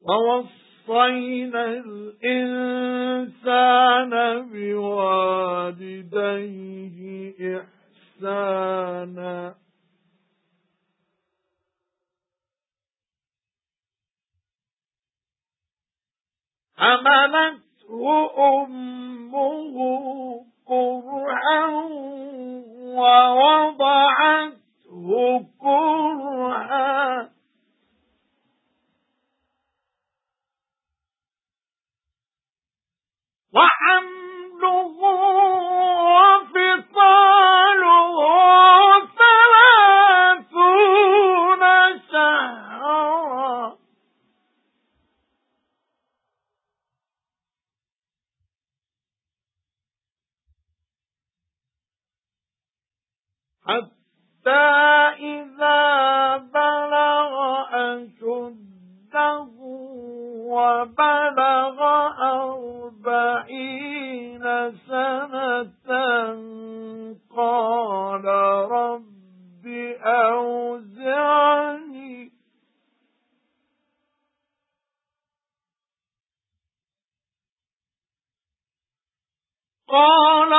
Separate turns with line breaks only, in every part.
وَوَصَّيْنَا الْإِنسَانَ بِوَالِدَيْهِ إِحْسَانًا. حَمَلَتْهُ أُمُّهُ كُرْهًا وَحَمْلُهُ وَفِصَالُهُ ثَلَاثُونَ شَهْرًا. حَتَّى إِذَا بَلَغَ أَشُدَّهُ وَبَلَغَ أَرْبَعِينَ سَنَةً قَالَ رَبِّ أَوْزِعْنِي. قَالَ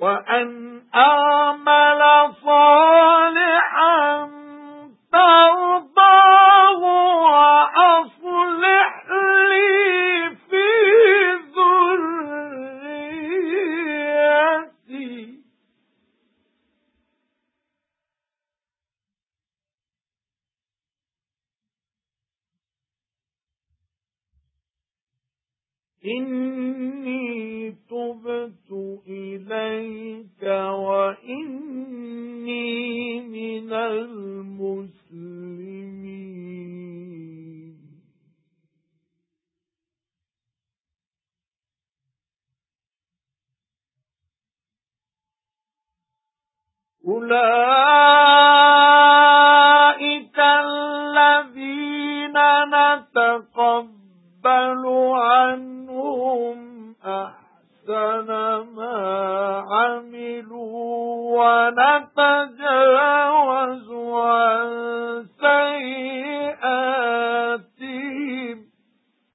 وَأَنْ أَعْمَلَ صَالِحًا تَرْضَاهُ وَأَصْلِحْ لِي فِي ذُرِّيَّتِي. إِنِّي أُولَئِكَ الَّذِينَ نَتَقَبَّلُ عَنْهُمْ أَحْسَنَ مَا عَمِلُوا وَنَتَجَاوَزُ عَن